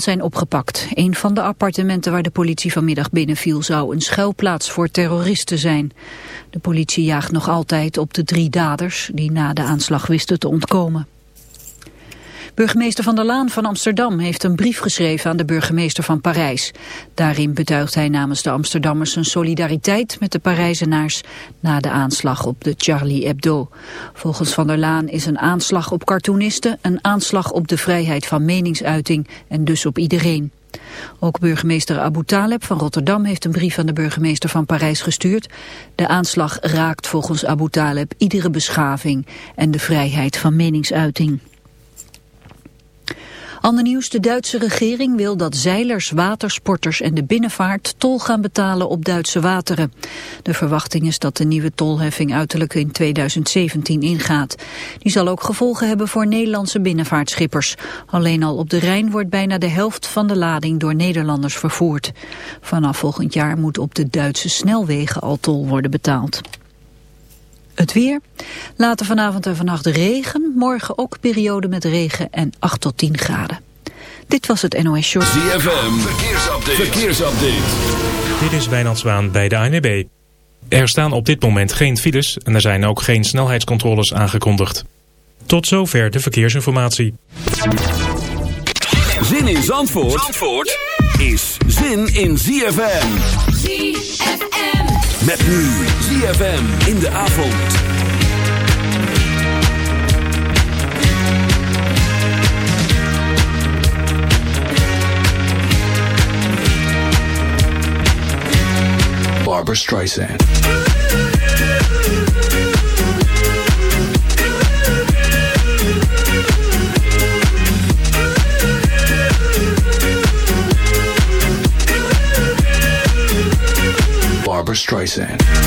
zijn opgepakt. Een van de appartementen waar de politie vanmiddag binnenviel zou een schuilplaats voor terroristen zijn. De politie jaagt nog altijd op de drie daders die na de aanslag wisten te ontkomen. Burgemeester Van der Laan van Amsterdam heeft een brief geschreven aan de burgemeester van Parijs. Daarin betuigt hij namens de Amsterdammers zijn solidariteit met de Parijzenaars na de aanslag op de Charlie Hebdo. Volgens Van der Laan is een aanslag op cartoonisten een aanslag op de vrijheid van meningsuiting en dus op iedereen. Ook burgemeester Abu Taleb van Rotterdam heeft een brief aan de burgemeester van Parijs gestuurd. De aanslag raakt volgens Abu Taleb iedere beschaving en de vrijheid van meningsuiting. Ander nieuws, de Duitse regering wil dat zeilers, watersporters en de binnenvaart tol gaan betalen op Duitse wateren. De verwachting is dat de nieuwe tolheffing uiterlijk in 2017 ingaat. Die zal ook gevolgen hebben voor Nederlandse binnenvaartschippers. Alleen al op de Rijn wordt bijna de helft van de lading door Nederlanders vervoerd. Vanaf volgend jaar moet op de Duitse snelwegen al tol worden betaald. Het weer. Later vanavond en vannacht regen. Morgen ook periode met regen en 8 tot 10 graden. Dit was het NOS Short. ZFM. Verkeersupdate. Verkeersupdate. Dit is Wijnand Zwaan bij de ANWB. Er staan op dit moment geen files en er zijn ook geen snelheidscontroles aangekondigd. Tot zover de verkeersinformatie. Zin in Zandvoort, Zandvoort is zin in ZFM. ZFM. Met nu ZFM in de avond. Barbara Streisand. Barbara Streisand.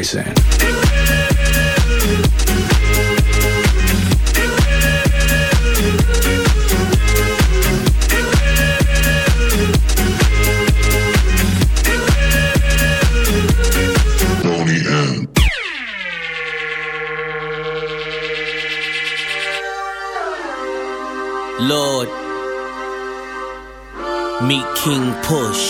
Streisand. Lord, meet King Push.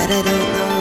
But I don't know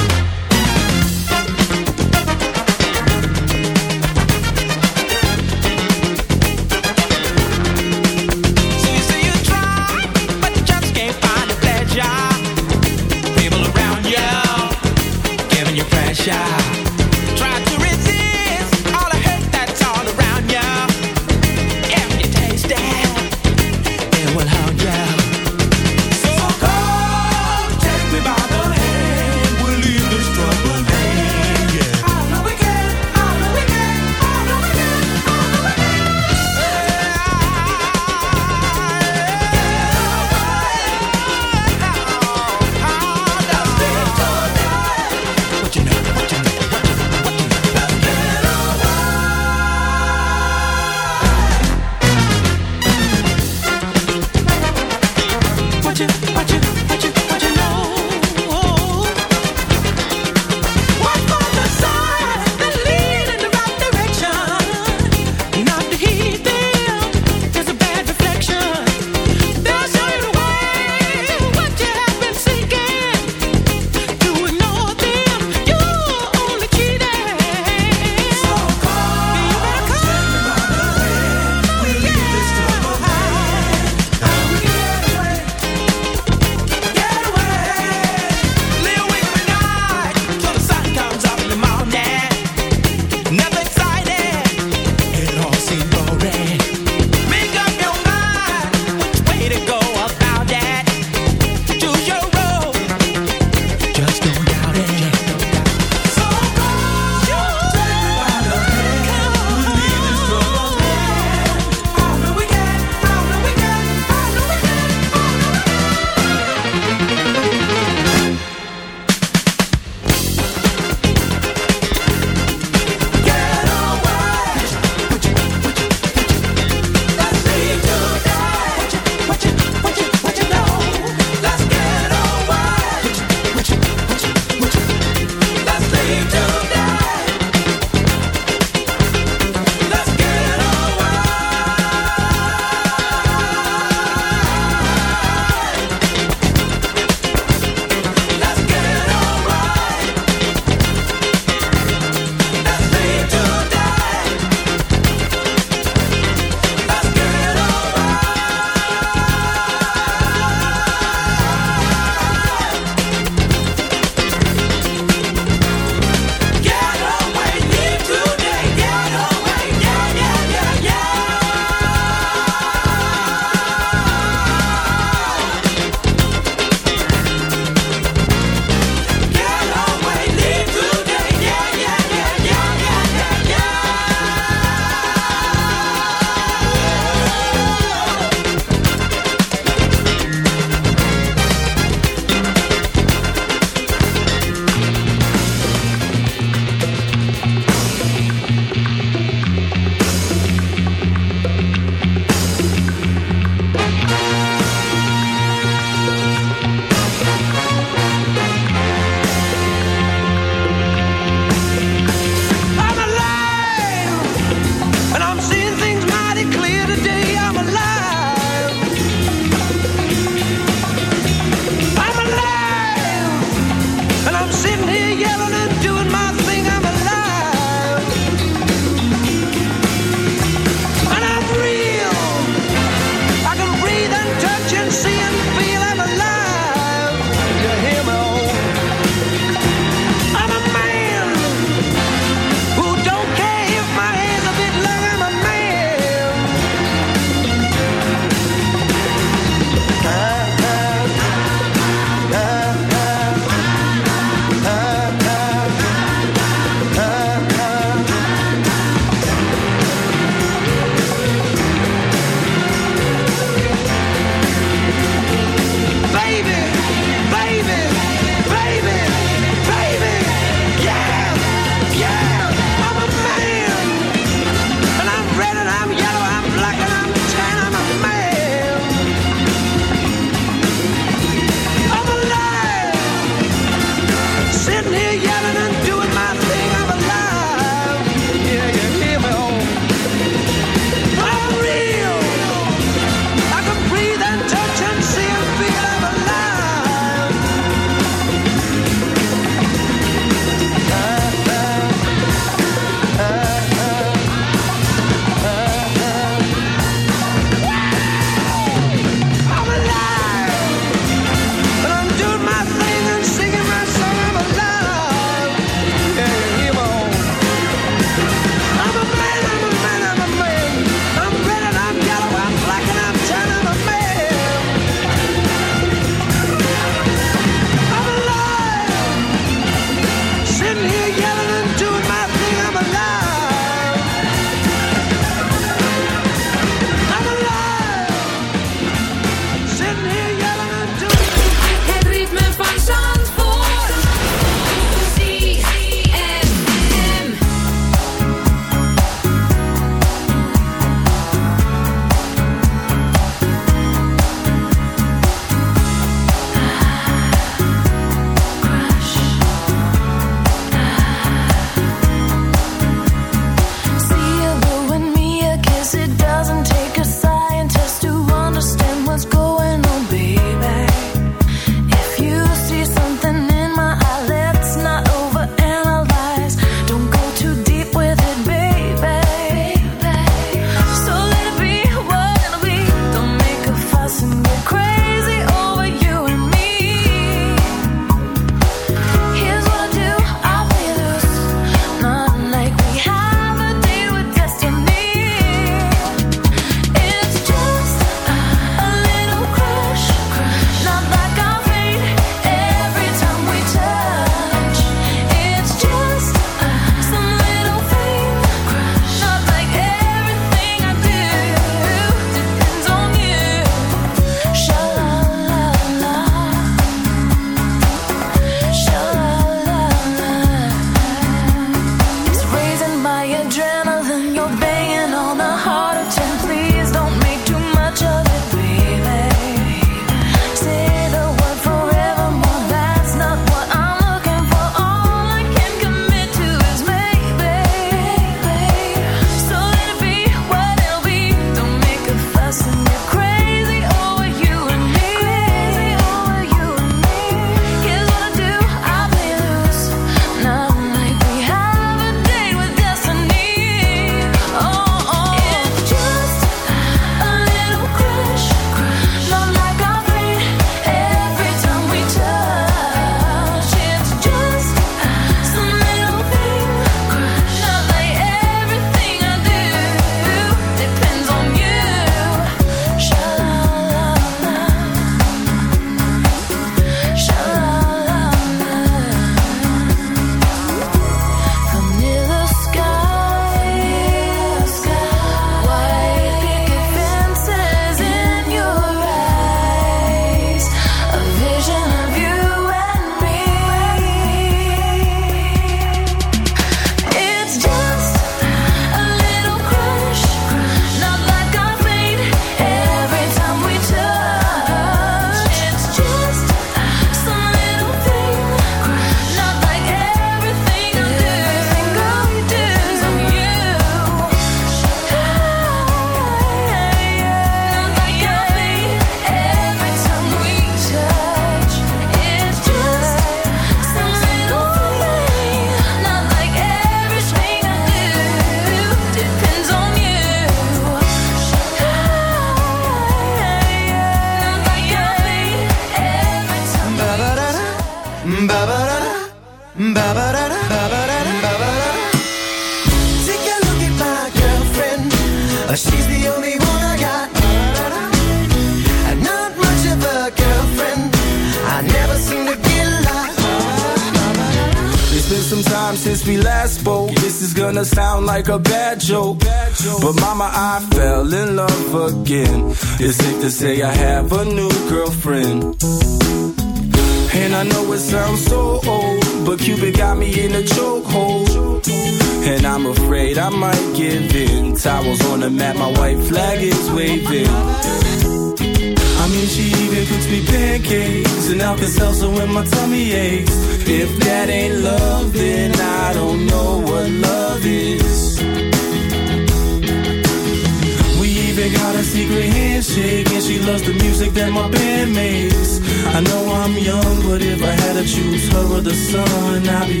secret handshake, and she loves the music that my band makes. I know I'm young, but if I had to choose her or the sun, I'd be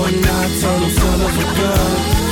one nocturnal son of a gun.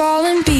Falling behind.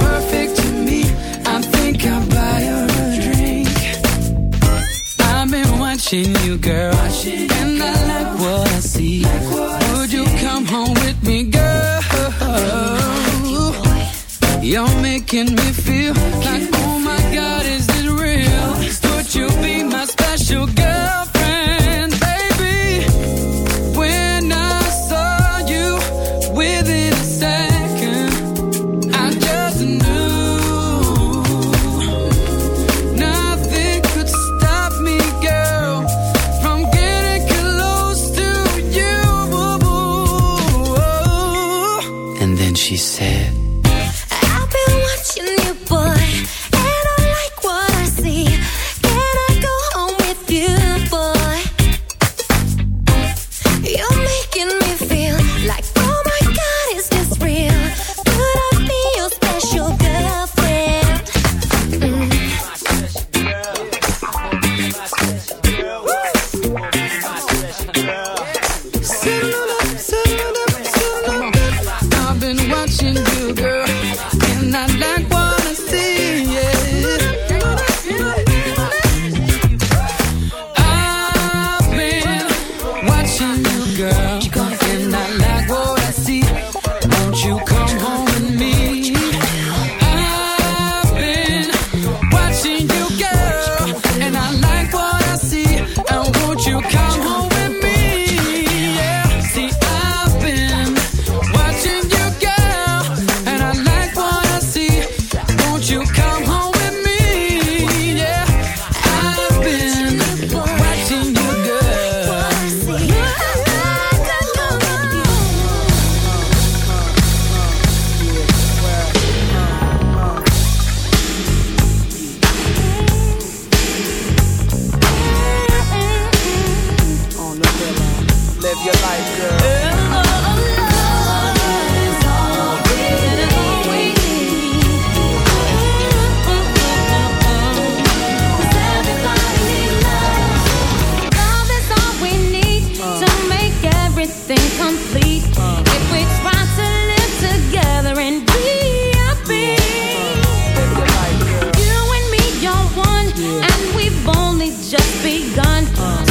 making me feel like, oh my God, is this real? Would you be my special girlfriend, baby? When I saw you within a second, I just knew nothing could stop me, girl, from getting close to you. And then she said. sun.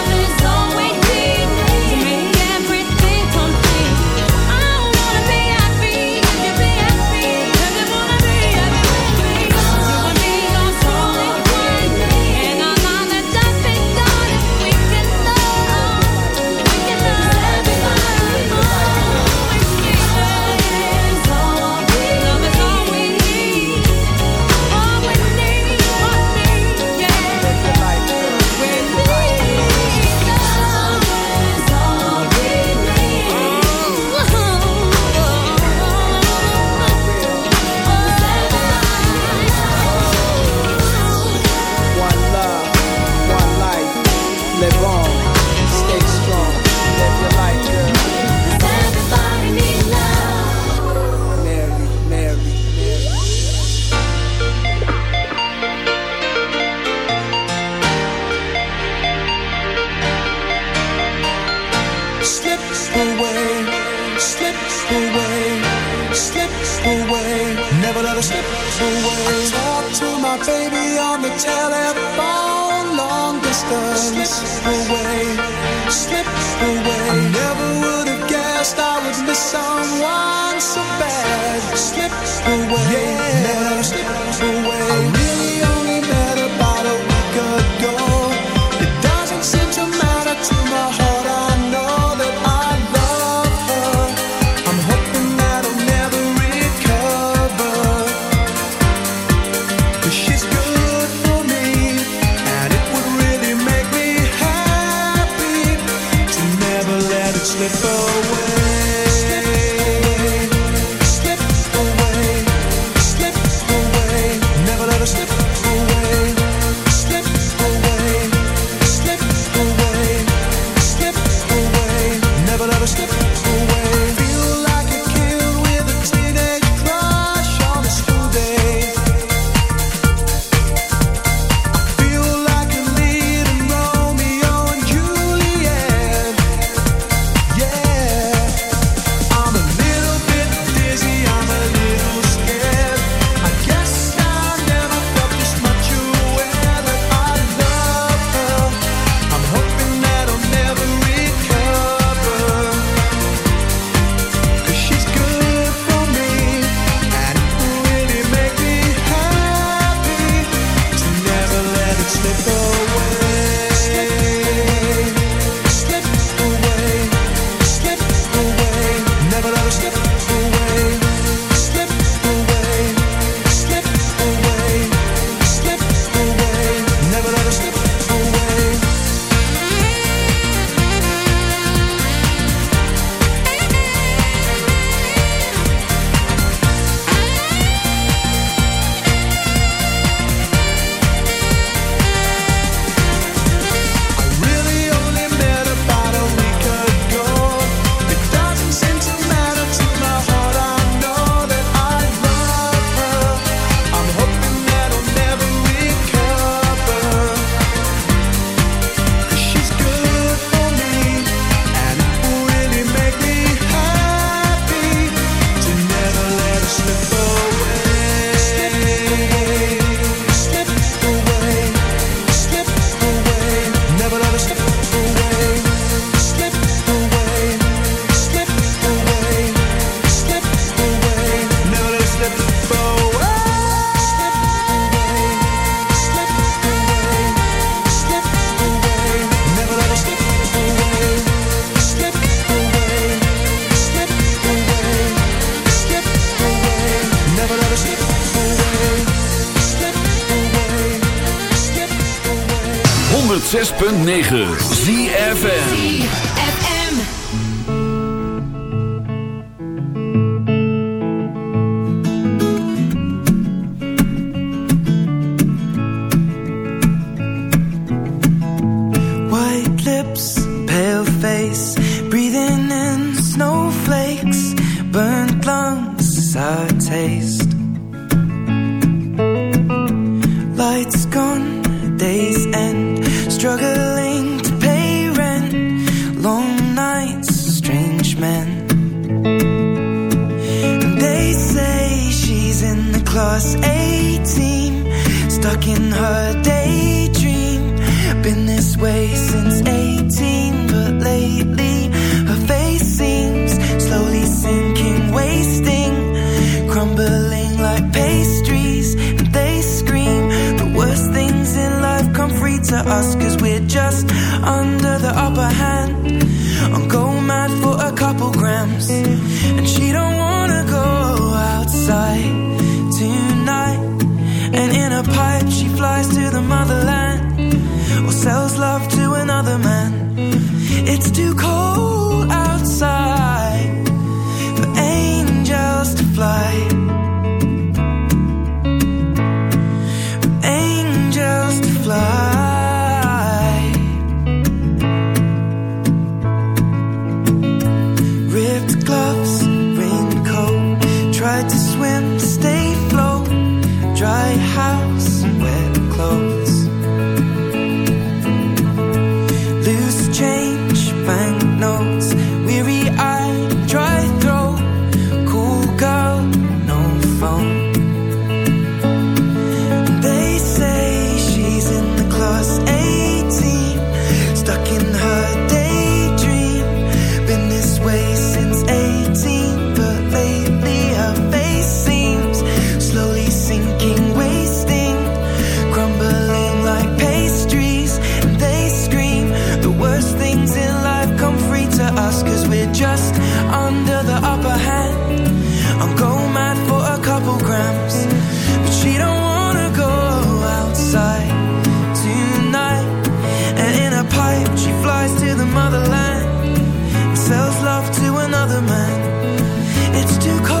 Telephone, long distance. Away, It's too cold.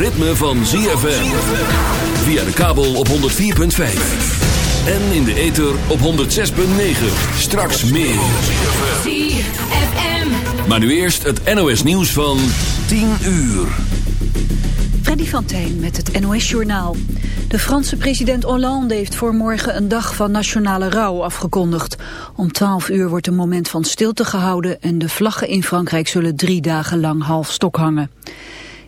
Ritme van ZFM. Via de kabel op 104.5. En in de ether op 106.9. Straks meer. ZFM. Maar nu eerst het NOS nieuws van 10 uur. Freddy van Tijn met het NOS-journaal. De Franse president Hollande heeft voor morgen een dag van nationale rouw afgekondigd. Om 12 uur wordt een moment van stilte gehouden... en de vlaggen in Frankrijk zullen drie dagen lang half stok hangen.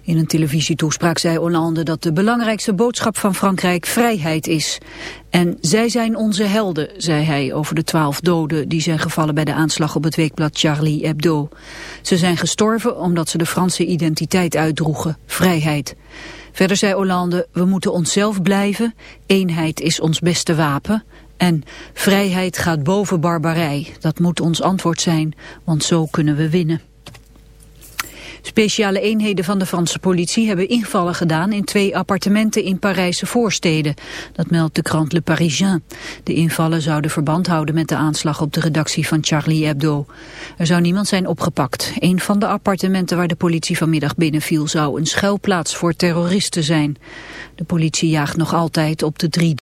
In een televisietoespraak zei Hollande dat de belangrijkste boodschap van Frankrijk vrijheid is. En zij zijn onze helden, zei hij over de twaalf doden die zijn gevallen bij de aanslag op het weekblad Charlie Hebdo. Ze zijn gestorven omdat ze de Franse identiteit uitdroegen, vrijheid. Verder zei Hollande, we moeten onszelf blijven, eenheid is ons beste wapen. En vrijheid gaat boven barbarij, dat moet ons antwoord zijn, want zo kunnen we winnen. Speciale eenheden van de Franse politie hebben invallen gedaan in twee appartementen in Parijse voorsteden. Dat meldt de krant Le Parisien. De invallen zouden verband houden met de aanslag op de redactie van Charlie Hebdo. Er zou niemand zijn opgepakt. Een van de appartementen waar de politie vanmiddag binnenviel zou een schuilplaats voor terroristen zijn. De politie jaagt nog altijd op de drie